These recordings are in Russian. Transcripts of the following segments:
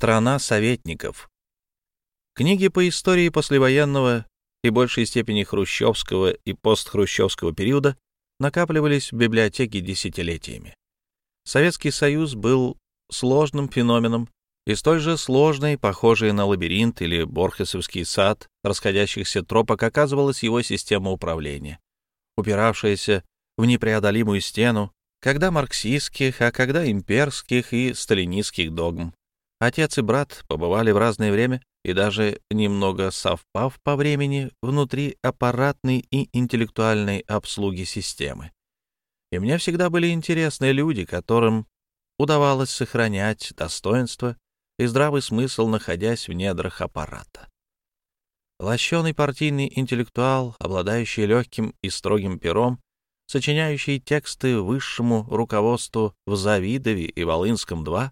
Страна советников. Книги по истории послевоенного и большей степени хрущевского и постхрущевского периода накапливались в библиотеке десятилетиями. Советский Союз был сложным феноменом и столь же сложной, похожей на лабиринт или Борхесовский сад расходящихся тропок оказывалась его система управления, упиравшаяся в непреодолимую стену, когда марксистских, а когда имперских и сталинистских догм. Отец и брат побывали в разное время и даже немного совпав по времени внутри аппаратной и интеллектуальной обслуги системы. И мне всегда были интересны люди, которым удавалось сохранять достоинство и здравый смысл, находясь в недрах аппарата. Лощеный партийный интеллектуал, обладающий легким и строгим пером, сочиняющий тексты высшему руководству в Завидове и Волынском-2,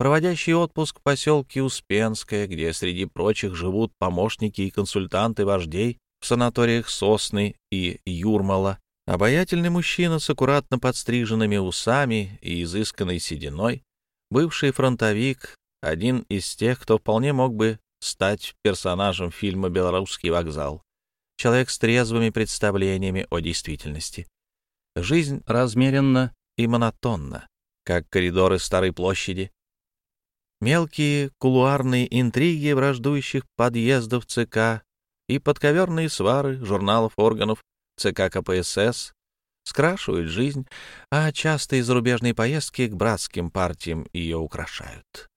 проводящий отпуск в поселке Успенское, где среди прочих живут помощники и консультанты вождей в санаториях Сосны и Юрмала, обаятельный мужчина с аккуратно подстриженными усами и изысканной сединой, бывший фронтовик, один из тех, кто вполне мог бы стать персонажем фильма «Белорусский вокзал», человек с трезвыми представлениями о действительности. Жизнь размеренна и монотонна, как коридоры Старой площади, мелкие кулуарные интриги враждующих подъездов ЦК и подковерные свары журналов органов ЦК КПСС скрашивают жизнь, а частые зарубежные поездки к братским партиям ее украшают.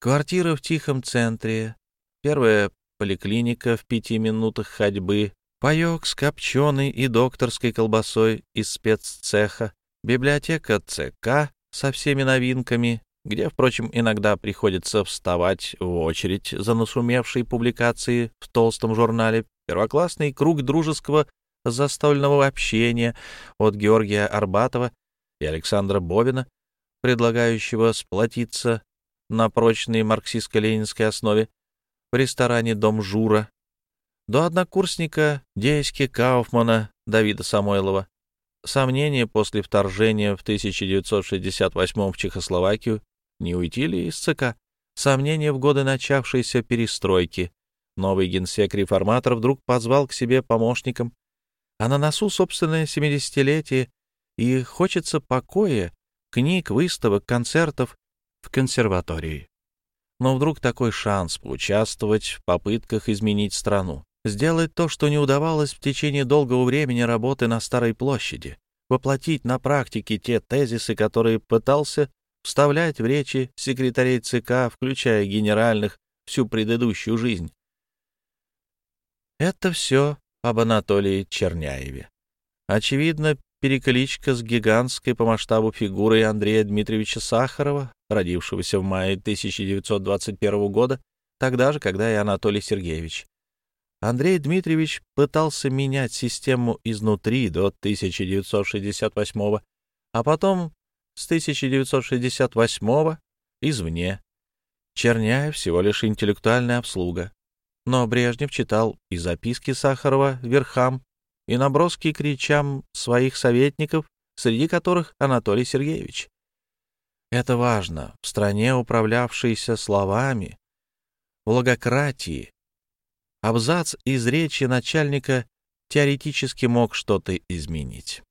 Квартира в тихом центре, первая поликлиника в пяти минутах ходьбы, паек с копченой и докторской колбасой из спеццеха, библиотека ЦК со всеми новинками, где, впрочем, иногда приходится вставать в очередь за нашумевшей публикации в толстом журнале «Первоклассный круг дружеского застольного общения» от Георгия Арбатова и Александра Бобина, предлагающего сплотиться на прочной марксистско-ленинской основе в ресторане «Дом Жура», до однокурсника Деськи Кауфмана Давида Самойлова. Сомнения после вторжения в 1968 в Чехословакию не уйти ли из ЦК? Сомнения в годы начавшейся перестройки. Новый генсек реформатор вдруг позвал к себе помощникам. А на носу собственное семидесятилетие, и хочется покоя, книг, выставок, концертов в консерватории. Но вдруг такой шанс поучаствовать в попытках изменить страну, сделать то, что не удавалось в течение долгого времени работы на Старой площади, воплотить на практике те тезисы, которые пытался вставлять в речи секретарей ЦК, включая генеральных, всю предыдущую жизнь. Это все об Анатолии Черняеве. Очевидно, перекличка с гигантской по масштабу фигурой Андрея Дмитриевича Сахарова, родившегося в мае 1921 года, тогда же, когда и Анатолий Сергеевич. Андрей Дмитриевич пытался менять систему изнутри до 1968 а потом с 1968 извне. Черняев всего лишь интеллектуальная обслуга. Но Брежнев читал и записки Сахарова верхам, и наброски к речам своих советников, среди которых Анатолий Сергеевич. Это важно. В стране, управлявшейся словами, в логократии, абзац из речи начальника теоретически мог что-то изменить.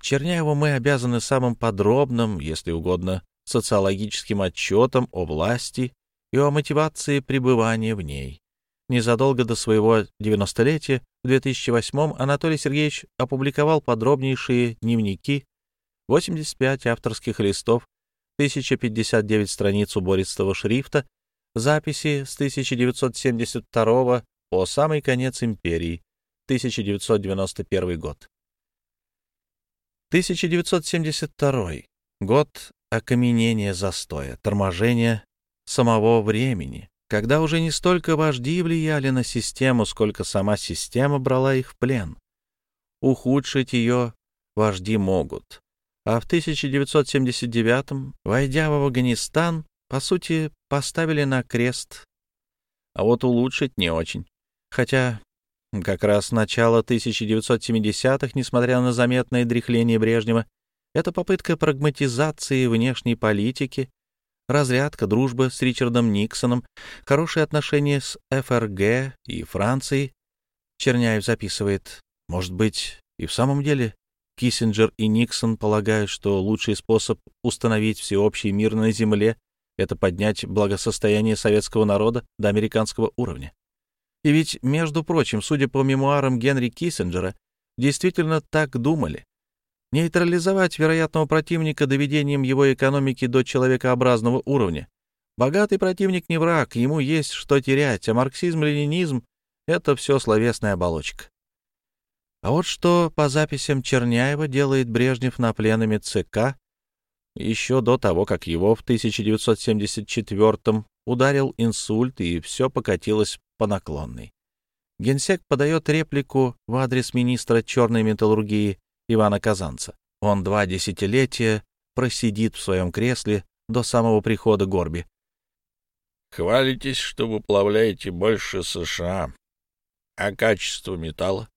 Черняеву мы обязаны самым подробным, если угодно, социологическим отчетом о власти и о мотивации пребывания в ней. Незадолго до своего 90-летия, в 2008 Анатолий Сергеевич опубликовал подробнейшие дневники, 85 авторских листов, 1059 страниц убористого шрифта, записи с 1972 по самый конец империи, 1991 год. 1972 год окаменения застоя, торможения самого времени, когда уже не столько вожди влияли на систему, сколько сама система брала их в плен. Ухудшить ее вожди могут. А в 1979 войдя в Афганистан, по сути, поставили на крест. А вот улучшить не очень. Хотя как раз начало 1970-х, несмотря на заметное дряхление Брежнева, это попытка прагматизации внешней политики, разрядка, дружба с Ричардом Никсоном, хорошие отношения с ФРГ и Францией. Черняев записывает, может быть, и в самом деле Киссинджер и Никсон полагают, что лучший способ установить всеобщий мир на Земле — это поднять благосостояние советского народа до американского уровня. И ведь, между прочим, судя по мемуарам Генри Киссинджера, действительно так думали. Нейтрализовать вероятного противника доведением его экономики до человекообразного уровня. Богатый противник не враг, ему есть что терять, а марксизм-ленинизм — это все словесная оболочка. А вот что по записям Черняева делает Брежнев на пленуме ЦК еще до того, как его в 1974 ударил инсульт и все покатилось по наклонной. Генсек подает реплику в адрес министра черной металлургии Ивана Казанца. Он два десятилетия просидит в своем кресле до самого прихода Горби. Хвалитесь, что выплавляете больше США. А качество металла?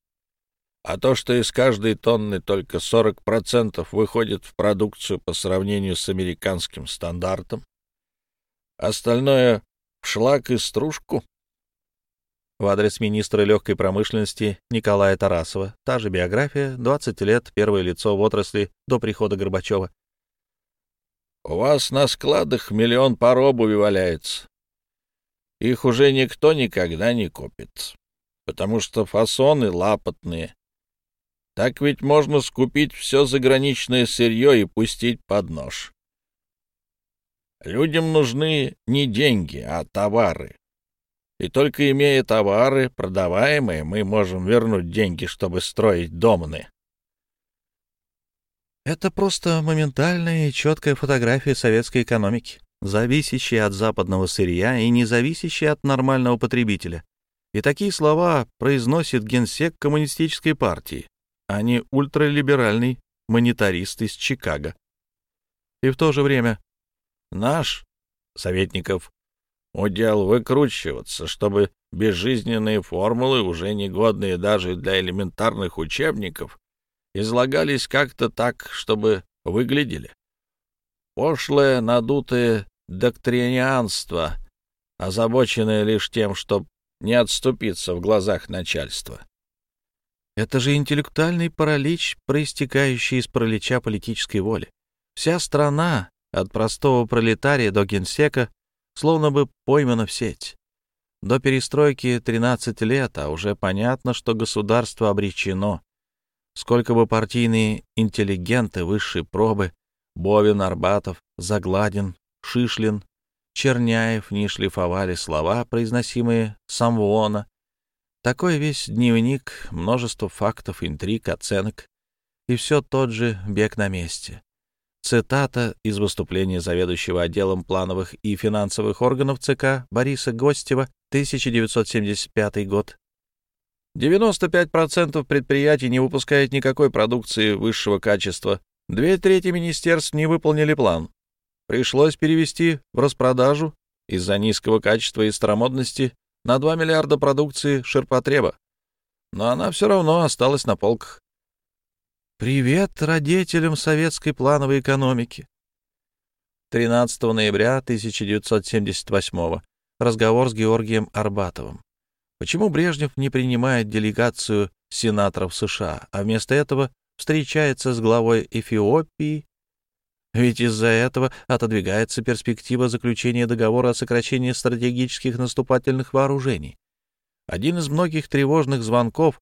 А то, что из каждой тонны только 40% выходит в продукцию по сравнению с американским стандартом, остальное — в шлак и стружку? В адрес министра легкой промышленности Николая Тарасова. Та же биография, 20 лет, первое лицо в отрасли до прихода Горбачева. «У вас на складах миллион пар обуви валяется. Их уже никто никогда не купит, потому что фасоны лапотные, так ведь можно скупить все заграничное сырье и пустить под нож. Людям нужны не деньги, а товары. И только имея товары, продаваемые, мы можем вернуть деньги, чтобы строить домны. Это просто моментальная и четкая фотография советской экономики, зависящая от западного сырья и не зависящая от нормального потребителя. И такие слова произносит генсек коммунистической партии а не ультралиберальный монетарист из Чикаго. И в то же время наш, советников, удел выкручиваться, чтобы безжизненные формулы, уже негодные даже для элементарных учебников, излагались как-то так, чтобы выглядели. Пошлое, надутое доктринианство, озабоченное лишь тем, чтобы не отступиться в глазах начальства. Это же интеллектуальный паралич, проистекающий из паралича политической воли. Вся страна, от простого пролетария до генсека, словно бы поймана в сеть. До перестройки 13 лет, а уже понятно, что государство обречено. Сколько бы партийные интеллигенты высшей пробы, Бовин, Арбатов, Загладин, Шишлин, Черняев не шлифовали слова, произносимые Самвона, такой весь дневник, множество фактов, интриг, оценок. И все тот же бег на месте. Цитата из выступления заведующего отделом плановых и финансовых органов ЦК Бориса Гостева, 1975 год. 95% предприятий не выпускают никакой продукции высшего качества. Две трети министерств не выполнили план. Пришлось перевести в распродажу из-за низкого качества и старомодности на 2 миллиарда продукции ширпотреба, но она все равно осталась на полках. Привет родителям советской плановой экономики. 13 ноября 1978 разговор с Георгием Арбатовым. Почему Брежнев не принимает делегацию сенаторов США, а вместо этого встречается с главой Эфиопии ведь из-за этого отодвигается перспектива заключения договора о сокращении стратегических наступательных вооружений. Один из многих тревожных звонков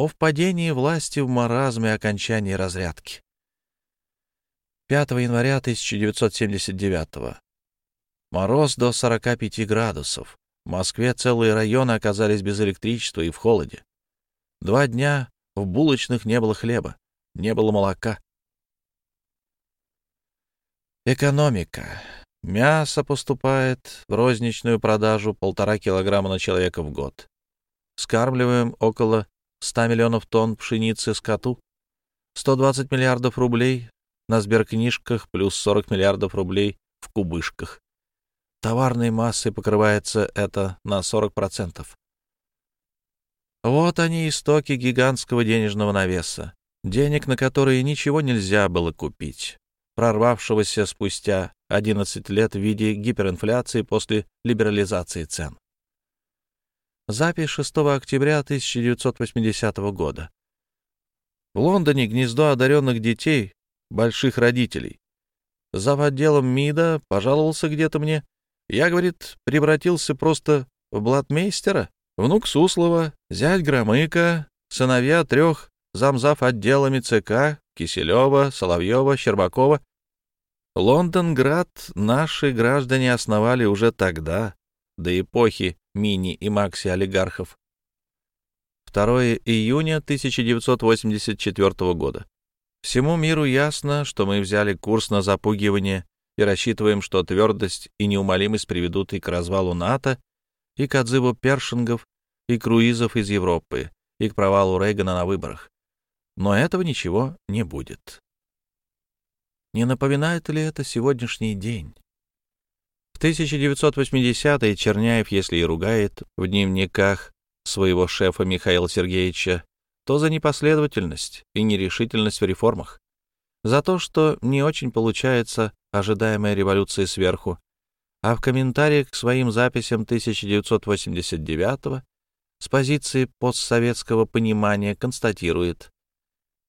о впадении власти в маразм и окончании разрядки. 5 января 1979 Мороз до 45 градусов. В Москве целые районы оказались без электричества и в холоде. Два дня в булочных не было хлеба, не было молока. Экономика. Мясо поступает в розничную продажу полтора килограмма на человека в год. Скармливаем около 100 миллионов тонн пшеницы скоту, 120 миллиардов рублей на сберкнижках плюс 40 миллиардов рублей в кубышках. Товарной массой покрывается это на 40%. Вот они истоки гигантского денежного навеса, денег, на которые ничего нельзя было купить прорвавшегося спустя 11 лет в виде гиперинфляции после либерализации цен. Запись 6 октября 1980 года. В Лондоне гнездо одаренных детей, больших родителей. Зав. отделом МИДа пожаловался где-то мне. Я, говорит, превратился просто в блатмейстера, внук Суслова, зять Громыка, сыновья трех замзав отделами ЦК, Киселева, Соловьева, Щербакова. Лондонград наши граждане основали уже тогда, до эпохи мини- и макси-олигархов. 2 июня 1984 года. Всему миру ясно, что мы взяли курс на запугивание и рассчитываем, что твердость и неумолимость приведут и к развалу НАТО, и к отзыву першингов, и круизов из Европы, и к провалу Рейгана на выборах. Но этого ничего не будет. Не напоминает ли это сегодняшний день? В 1980-е Черняев, если и ругает в дневниках своего шефа Михаила Сергеевича, то за непоследовательность и нерешительность в реформах, за то, что не очень получается ожидаемая революция сверху, а в комментариях к своим записям 1989 с позиции постсоветского понимания констатирует.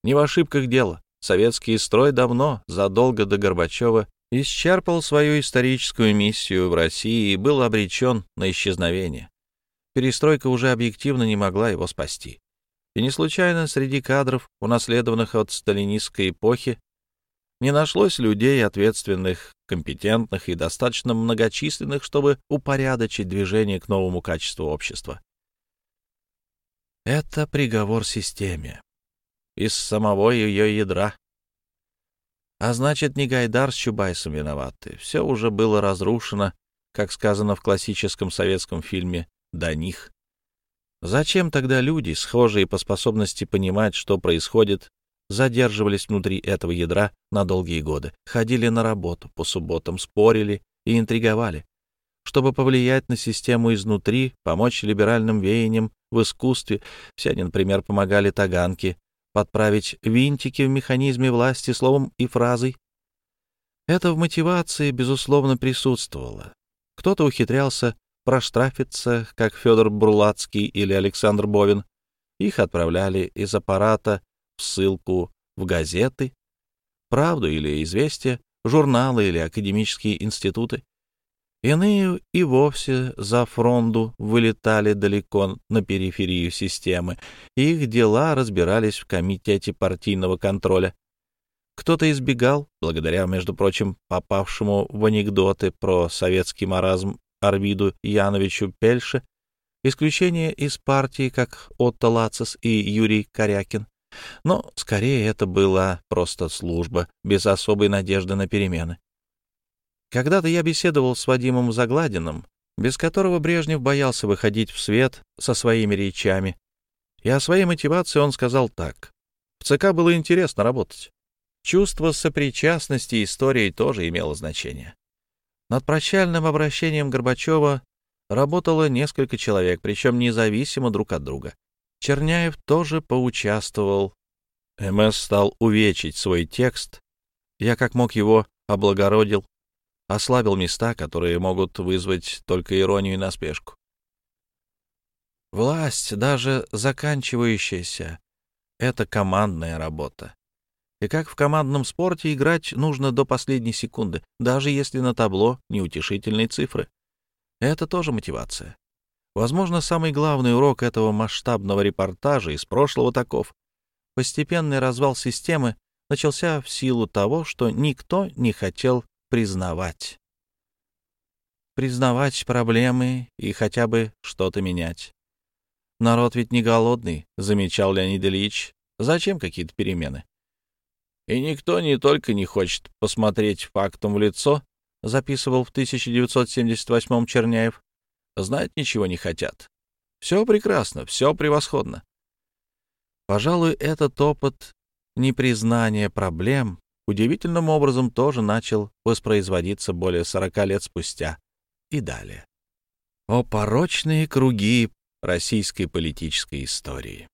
«Не в ошибках дело. Советский строй давно, задолго до Горбачева, исчерпал свою историческую миссию в России и был обречен на исчезновение. Перестройка уже объективно не могла его спасти. И не случайно среди кадров, унаследованных от сталинистской эпохи, не нашлось людей ответственных, компетентных и достаточно многочисленных, чтобы упорядочить движение к новому качеству общества. Это приговор системе. Из самого ее ядра. А значит, не Гайдар с Чубайсом виноваты. Все уже было разрушено, как сказано в классическом советском фильме «До них». Зачем тогда люди, схожие по способности понимать, что происходит, задерживались внутри этого ядра на долгие годы, ходили на работу по субботам, спорили и интриговали, чтобы повлиять на систему изнутри, помочь либеральным веяниям в искусстве. Все они, например, помогали таганке подправить винтики в механизме власти словом и фразой. Это в мотивации, безусловно, присутствовало. Кто-то ухитрялся проштрафиться, как Федор Бурлацкий или Александр Бовин. Их отправляли из аппарата в ссылку в газеты, правду или известия, журналы или академические институты. Иные и вовсе за фронду вылетали далеко на периферию системы, их дела разбирались в комитете партийного контроля. Кто-то избегал, благодаря, между прочим, попавшему в анекдоты про советский маразм Арвиду Яновичу Пельше, исключение из партии, как Отто Лацис и Юрий Корякин. Но скорее это была просто служба, без особой надежды на перемены. Когда-то я беседовал с Вадимом Загладиным, без которого Брежнев боялся выходить в свет со своими речами. И о своей мотивации он сказал так. В ЦК было интересно работать. Чувство сопричастности истории тоже имело значение. Над прощальным обращением Горбачева работало несколько человек, причем независимо друг от друга. Черняев тоже поучаствовал. МС стал увечить свой текст. Я как мог его облагородил, ослабил места, которые могут вызвать только иронию и наспешку. Власть, даже заканчивающаяся, — это командная работа. И как в командном спорте играть нужно до последней секунды, даже если на табло неутешительные цифры. Это тоже мотивация. Возможно, самый главный урок этого масштабного репортажа из прошлого таков. Постепенный развал системы начался в силу того, что никто не хотел признавать. Признавать проблемы и хотя бы что-то менять. Народ ведь не голодный, замечал Леонид Ильич. Зачем какие-то перемены? И никто не только не хочет посмотреть фактом в лицо, записывал в 1978 Черняев, знать ничего не хотят. Все прекрасно, все превосходно. Пожалуй, этот опыт непризнания проблем удивительным образом тоже начал воспроизводиться более 40 лет спустя и далее. О порочные круги российской политической истории!